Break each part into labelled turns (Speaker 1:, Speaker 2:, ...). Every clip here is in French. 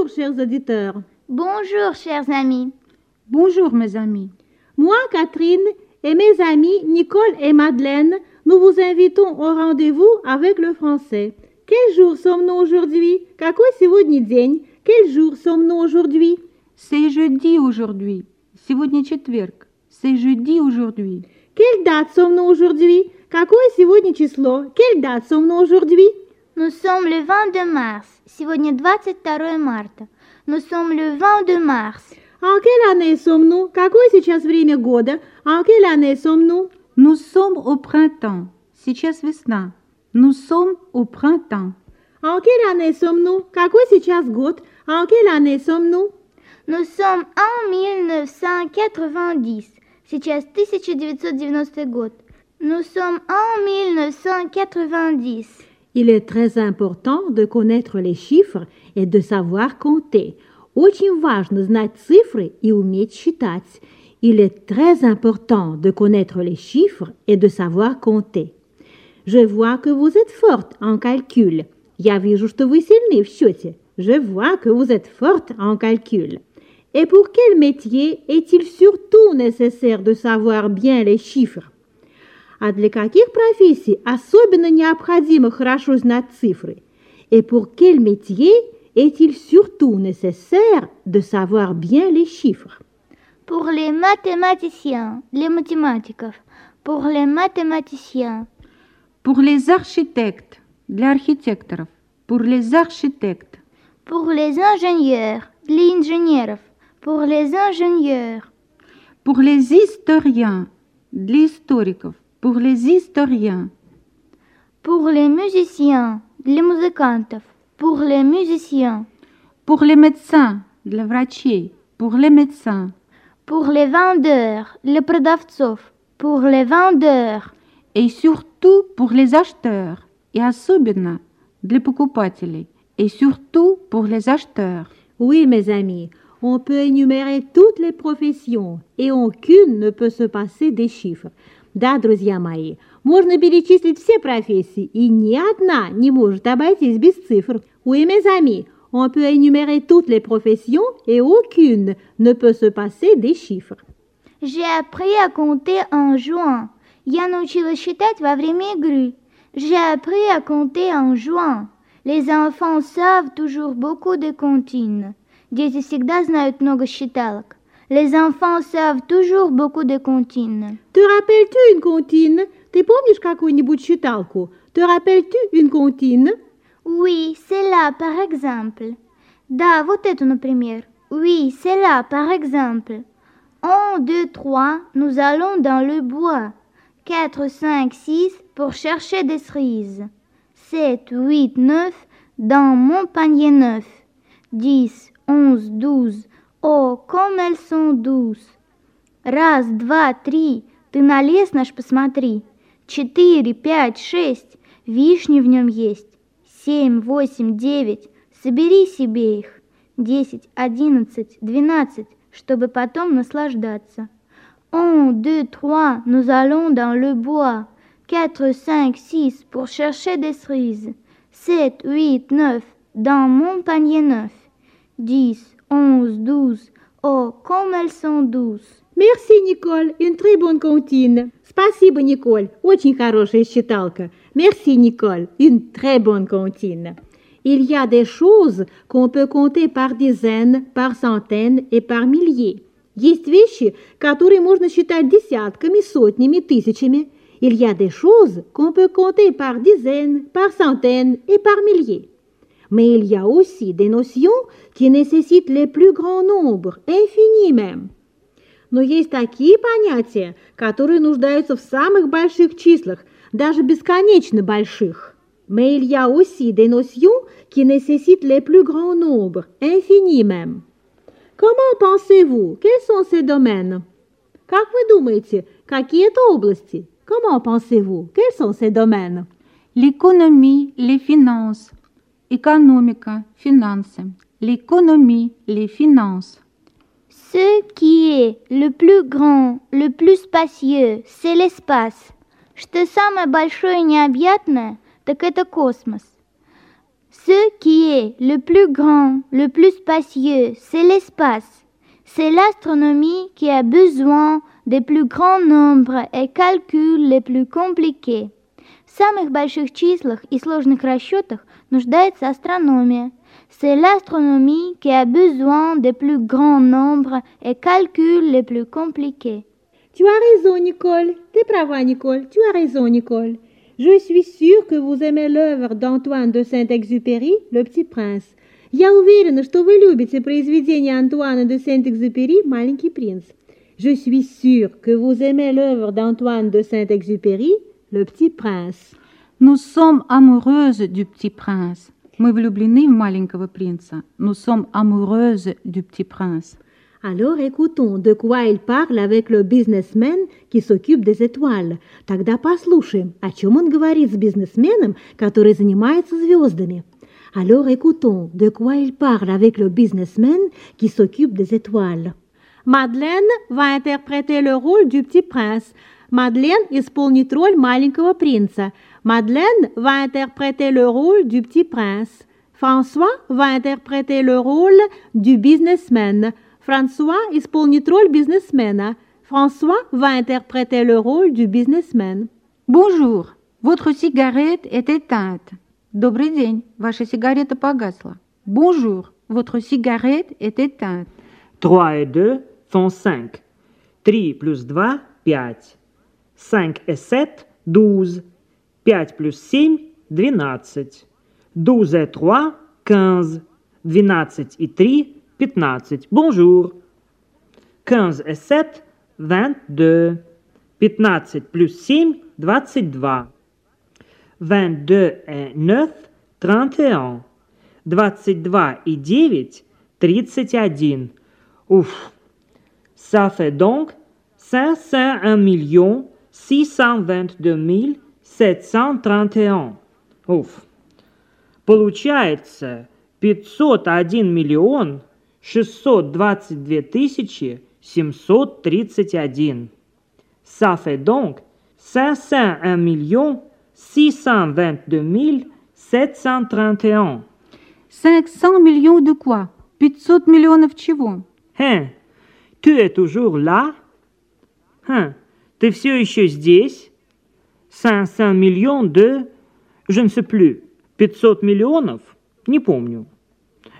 Speaker 1: Bonjour, chers auditeurs.
Speaker 2: Bonjour, chers amis.
Speaker 3: Bonjour, mes amis.
Speaker 1: Moi, Catherine, et mes amis Nicole et Madeleine, nous vous invitons au rendez-vous avec le français. Quel jour sommes-nous aujourd'hui Какой сегодня день? Quel jour sommes-nous aujourd'hui
Speaker 3: C'est jeudi aujourd'hui. Сегодня четверг. C'est jeudi aujourd'hui.
Speaker 1: Quelle date sommes-nous aujourd'hui Какое сегодня число? Quelle date sommes-nous aujourd'hui
Speaker 2: Nous sommes le 22 mars. Сегодня 22 марта. Nous sommes le 22 mars.
Speaker 1: En quelle année sommes-nous Какое сейчас время года En quelle année sommes-nous
Speaker 3: Nous sommes au printemps. Сейчас весна. Nous sommes au printemps.
Speaker 1: En quelle année sommes-nous Какой сейчас год En quelle année sommes-nous
Speaker 2: Nous sommes en 1990. Сейчас 1990 год. Nous sommes en 1990.
Speaker 1: Il est très important de connaître les chiffres et de savoir compter. Очень важно знать цифры и уметь считать. Il est très important de connaître les chiffres et de savoir compter. Je vois que vous êtes forte en calcul. Я вижу, что вы сильны в счете. Je vois que vous êtes forte en calcul. Et pour quel métier est-il surtout nécessaire de savoir bien les chiffres А для каких профессий особенно необходимо хорошо знать цифры? Et pour quel métier est-il surtout nécessaire de savoir bien les chiffres
Speaker 2: Pour les mathématiciens, les mathématиков. Pour les mathématiciens.
Speaker 3: Pour les architectes. Для архитекторов. Pour les architectes.
Speaker 2: Pour les ingénieurs, les ingénieurs. Pour les ingénieurs.
Speaker 3: Pour les historiens. Для историков. Pour les historiens.
Speaker 2: Pour les musiciens, les музыкантов. Pour les musiciens.
Speaker 3: Pour les médecins. Для врачей. Pour les médecins.
Speaker 2: Pour les vendeurs, les продавцов. Pour les vendeurs.
Speaker 3: Et surtout pour les acheteurs. И особенно для покупателей. Et surtout pour les acheteurs.
Speaker 1: Oui, mes amis, on peut énumérer toutes les professions, et aucune ne peut se passer des chiffres. Да, друзья мои, можно перечислить все профессии, и ни одна не может обойтись без цифр. Oui, mes amis, on peut énumérer toutes les professions, et aucune ne peut se passer des chiffres.
Speaker 2: J'ai appris à compter en jouant. Я научилась считать во время игры. J'ai appris à compter en jouant. Les enfants savent toujours beaucoup de comptines. Дети всегда знают много считалок. Les enfants savent toujours beaucoup de comptines.
Speaker 1: Te rappelles-tu une comptine? Ты помнишь какую-нибудь считалку? Te rappelles-tu une comptine?
Speaker 2: Oui, c'est là, par exemple. Да, вот например. Oui, c'est là, par exemple. 1, 2, 3, nous allons dans le bois. 4, 5, 6, pour chercher des cerises. 7, 8, 9, dans mon panier neuf. 10, 11, 12, О, comme elles sont douces! Раз, два, три, ты на лес наш посмотри. Четыре, пять, шесть, вишни в нем есть. Семь, восемь, девять, собери себе их. Десять, одиннадцать, двенадцать, чтобы потом наслаждаться. Un, deux, trois, nous allons dans le bois. Quatre, cinq, six, pour chercher des cerises. Sept, huit, neuf, dans mon panier neuf. Dix, onze, douze, oh, comme elles sont douces.
Speaker 1: Merci, Nicole, une très bonne comptine. Спасибо, Николь, очень хорошая считалка. Merci, Nicole, une très bonne comptine. Il y a des choses qu'on peut compter par dizaines, par centaines et par milliers. Есть вещи, которые можно считать десятками, сотнями, тысячами. Il y a des choses qu'on peut compter par dizaines, par centaines et par milliers. Mais il y a aussi des notions qui nécessitent les plus grands nombres, infinis même. Но есть такие понятия, которые нуждаются в самых больших числах, даже бесконечно больших. Mais il y a aussi des notions qui nécessitent les plus grands nombres, infinis même. Comment pensez-vous? Quels sont ces domaines? Как вы думаете, какие это области? Comment pensez-vous? Quels sont ces domaines?
Speaker 3: L'économie, les finances. Экономика, финансы. L'économie, les finances.
Speaker 2: Ce qui est le plus grand, le plus spacieux, c'est l'espace. Что самое большое и необъятное, так это космос. Ce qui est le plus grand, le plus spacieux, c'est l'espace. C'est l'astronomie qui a besoin des plus grands nombres et calculs les plus compliqués. В самых больших числах и сложных расчетах нуждается астрономия. C'est l'astronomie qui a besoin des plus grands nombres et calculs les plus compliqués.
Speaker 1: Tu as raison, Nicole. T'es права, Nicole. Tu as raison, Nicole. Je suis sûre que vous aimez l'œuvre d'Antoine de Saint-Exupéry, Le Petit Prince. Я уверена, что вы любите произведение Антуана de Saint-Exupéry «Маленький принц». Je suis sûre que vous aimez l'œuvre d'Antoine de Saint-Exupéry «Le Petit Prince».
Speaker 3: Nous sommes amoureuses du petit prince. Мы влюблены в маленького принца. Nous sommes amoureuses du petit prince.
Speaker 1: Alors écoutons de quoi il parle avec le businessman qui s'occupe des étoiles. Тогда послушаем, о чем он говорит с бизнесменом, который занимается звездами. Alors écoutons de quoi il parle avec le businessman qui s'occupe des étoiles. Madeleine va interpréter le rôle du petit prince. Madeleine исполнит роль маленького принца. Madeleine va interpréter le rôle du petit prince. François va interpréter le rôle du businessman. François исполнит роль бизнесмена. François va interpréter le rôle du businessman.
Speaker 3: Bonjour, votre cigarette est éteinte. Добрый день, ваша сигарета погасла. Bonjour, votre cigarette est éteinte.
Speaker 4: 3 et 2 font 5. 3 plus 2, 5. 5 et 7, 12. 5 plus 7, 12. 12 et 3, 15. 12 et 3, 15. Bonjour. 15 et 7, 22. 15 plus 7, 22. 22 et 9, 31. 22 et 9, 31. Ouf. Ça fait donc 501 622 731. Уф. Получается 501 миллион 622 тысячи 731. Ça fait donc 501 millions 622 731.
Speaker 3: 500 millions de quoi 500 миллионов чего
Speaker 4: tu es toujours là? Hein, ты все еще здесь? 500 millions de... Je ne sais plus. 500 миллионов? Не помню.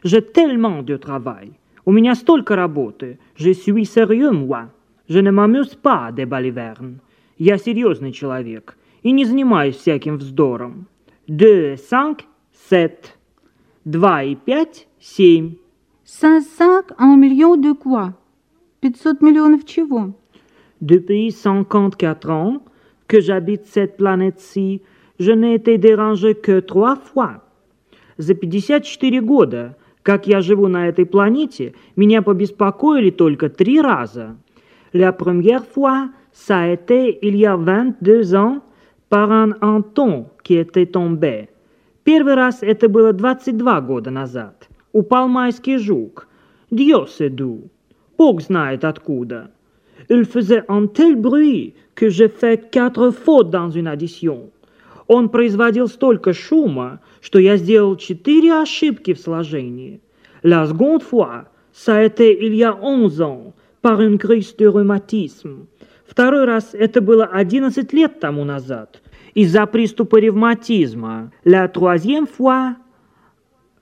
Speaker 4: J'ai tellement de travail. У меня столько работы. Je suis sérieux, moi. Je ne m'amuse pas des balivernes. Я серьезный человек и не занимаюсь всяким вздором. Deux, cinq, sept. Два и пять, семь.
Speaker 3: 500 un million de quoi 500 миллионов чего
Speaker 4: Depuis 54 ans que j'habite cette planète-ci, je n'ai été dérangé que trois fois. За 54 года, как я живу на этой планете, меня побеспокоили только три раза. La première fois, ça a été il y a 22 ans, par un антон qui était tombé. Первый раз это было 22 года назад. Упал майский жук. Dios sait d'où. Бог знает откуда. Il faisait un tel bruit que j'ai fait quatre fautes dans une addition. Он производил столько шума, что я сделал четыре ошибки в сложении. La seconde fois, ça a été il y a 11 ans, par une crise de rhumatisme. Второй раз это было 11 лет тому назад, из-за приступа ревматизма. La troisième fois,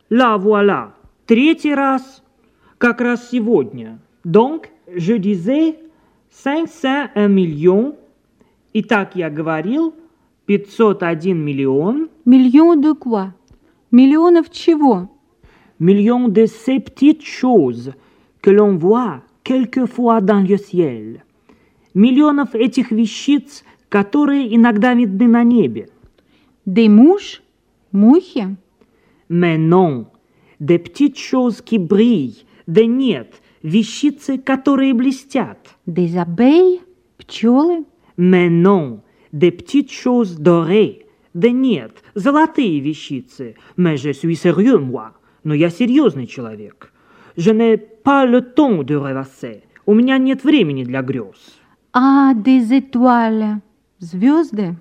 Speaker 4: la voilà. Третий раз, как раз сегодня. Donc, je disais 501 millions. Итак, я говорил 501 миллион.
Speaker 3: Million de quoi Миллионов чего
Speaker 4: Millions de ces petites choses que l'on voit quelquefois dans le ciel. Миллионов этих вещиц, которые иногда видны на небе.
Speaker 3: Des mouches Мухи
Speaker 4: Mais non, des petites choses qui brillent. Да нет, вещицы, которые блестят.
Speaker 3: Des abeilles Пчелы
Speaker 4: Mais non, des petites choses dorées. Да нет, золотые вещицы. Mais je suis sérieux, moi. Но я серьезный человек. Je n'ai pas le temps de rêvasser. У меня нет времени для грез.
Speaker 3: Ah, des étoiles Звезды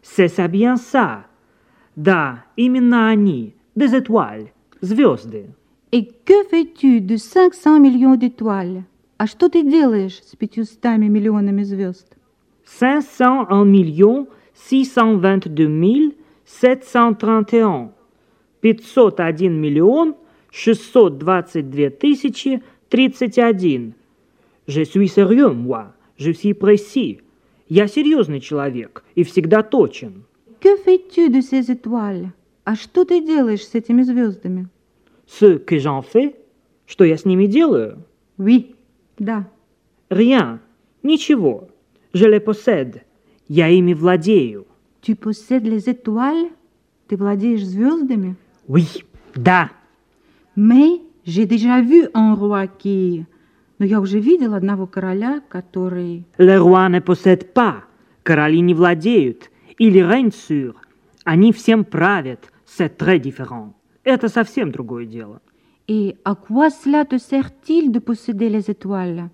Speaker 4: C'est ça bien ça. Да, именно они. Des étoiles, звезды.
Speaker 3: Et que fais-tu de 500 millions d'étoiles? А что ты делаешь с 500 миллионами звезд?
Speaker 4: 501 millions 622 731. 501 миллион 622 тысячи 31. Je suis sérieux, moi. Je suis précis. Я серьезный человек и всегда точен.
Speaker 3: Que fais-tu de ces étoiles? А что ты делаешь с этими звездами?
Speaker 4: Ce que j'en fais, что я с ними делаю?
Speaker 3: Oui, да.
Speaker 4: Rien, ничего. Je les possède. Я ими владею.
Speaker 3: Tu possèdes les étoiles? Ты владеешь звездами?
Speaker 4: Oui, да.
Speaker 3: Mais j'ai déjà vu un roi qui... Но я уже видел одного короля, который...
Speaker 4: Les rois ne possèdent pas. Короли не владеют. Или règnent sur. Они всем правят. C'est très différent. Это совсем другое дело.
Speaker 3: Et à quoi cela te sert-il de posséder les étoiles?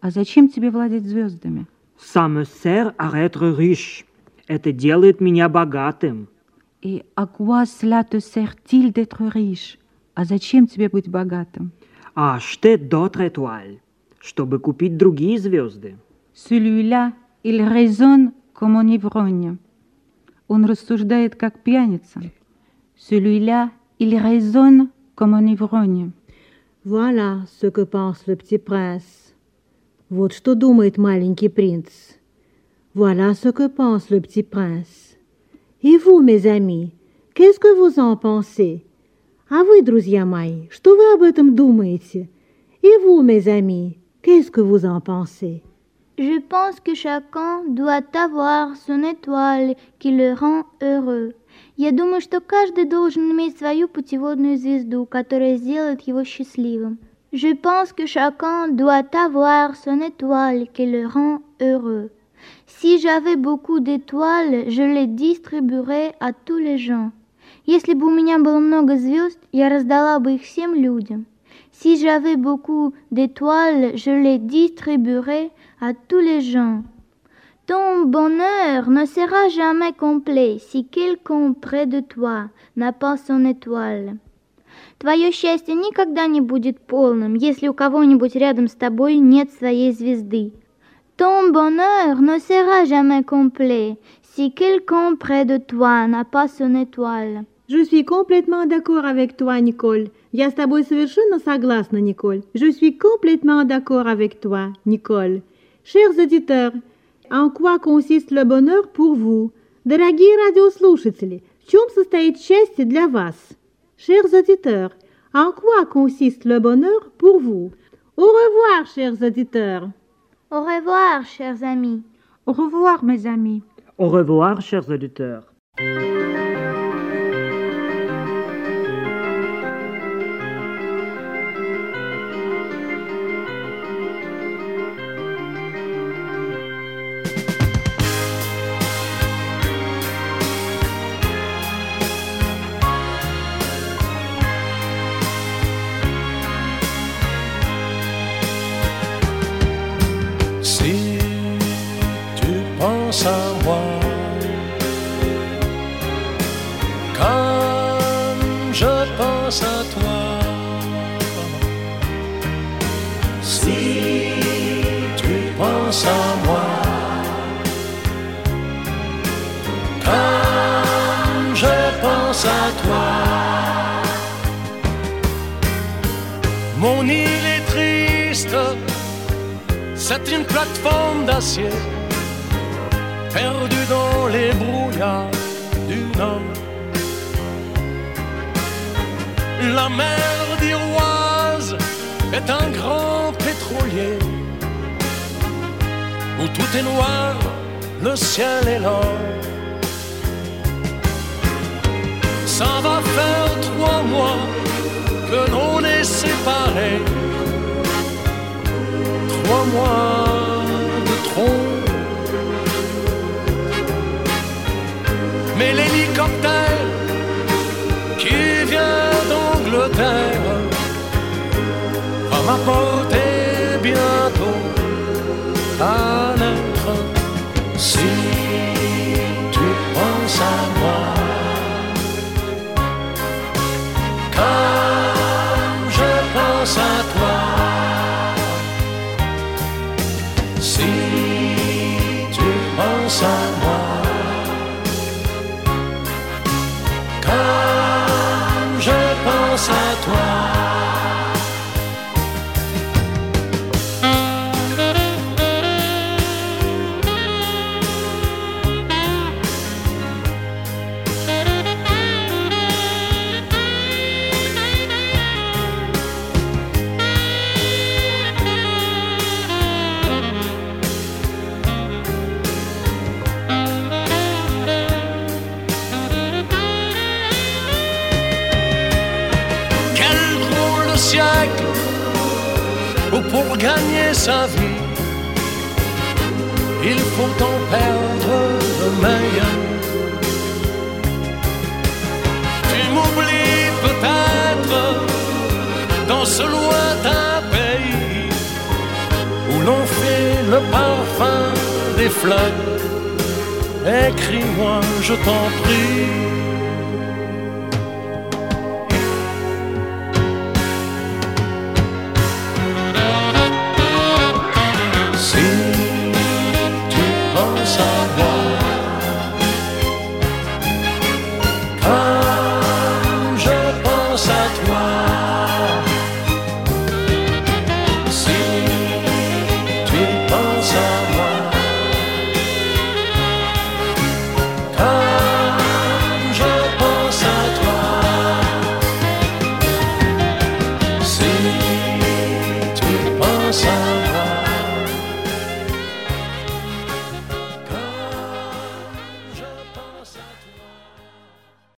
Speaker 3: А зачем тебе владеть звездами?
Speaker 4: Ça me sert à être riche. Это делает меня богатым.
Speaker 3: Et à quoi cela te sert-il d'être riche? А зачем тебе быть богатым?
Speaker 4: А acheter d'autres étoiles, чтобы купить другие звезды.
Speaker 3: Celui-là, il raisonne comme un ivrogne. Он рассуждает как пьяница. Celui-là, il raisonne comme un ivrogne.
Speaker 1: Voilà ce que pense le petit prince. Вот что думает маленький принц. Voilà ce que pense le petit prince. Et vous, mes amis, qu'est-ce que vous en pensez? А вы, друзья мои, что вы об этом думаете? Et vous, mes amis, qu'est-ce que vous en pensez?
Speaker 2: Je pense que chacun doit avoir son étoile qui le rend heureux. Я думаю, что каждый должен иметь свою путеводную звезду, которая сделает его счастливым. Je pense que chacun doit avoir son étoile qui le rend heureux. Si j'avais beaucoup d'étoiles, je les distribuerais à tous les gens. Если бы у меня было много звезд, я раздала бы их всем людям. Si j'avais beaucoup d'étoiles, je les distribuerais à tous les gens. Ton bonheur ne sera jamais complet si quelqu'un près de toi n'a pas son étoile. Твое счастье никогда не будет полным, если у кого-нибудь рядом с тобой нет своей звезды. Ton bonheur ne sera jamais complet si quelqu'un près de toi n'a pas son étoile.
Speaker 1: Je suis complètement d'accord avec toi, Nicole. Я с тобой совершенно согласна, Николь. Je suis complètement d'accord avec toi, Nicole. Chers auditeurs, en quoi consiste le bonheur pour vous? Дорогие радиослушатели, в чем состоит счастье для вас? Chers auditeurs, en quoi consiste le bonheur pour vous? Au revoir, chers auditeurs.
Speaker 2: Au revoir, chers amis.
Speaker 3: Au revoir, mes amis.
Speaker 4: Au revoir, chers auditeurs.
Speaker 5: Si tu penses à moi, comme je pense à toi, mon île est triste. C'est une plateforme d'acier perdue dans les brouillards du nord. La mer d'Iroise est un grand où tout est noir, le ciel est l'or. Ça va faire trois mois que l'on est séparés trois mois de trop. Mais l'hélicoptère qui vient d'Angleterre va m'apporter bientôt à moi, sa vie, il faut en perdre le meilleur. Tu m'oublies peut-être dans ce lointain pays où l'on fait le parfum des fleurs. Écris-moi, je t'en prie.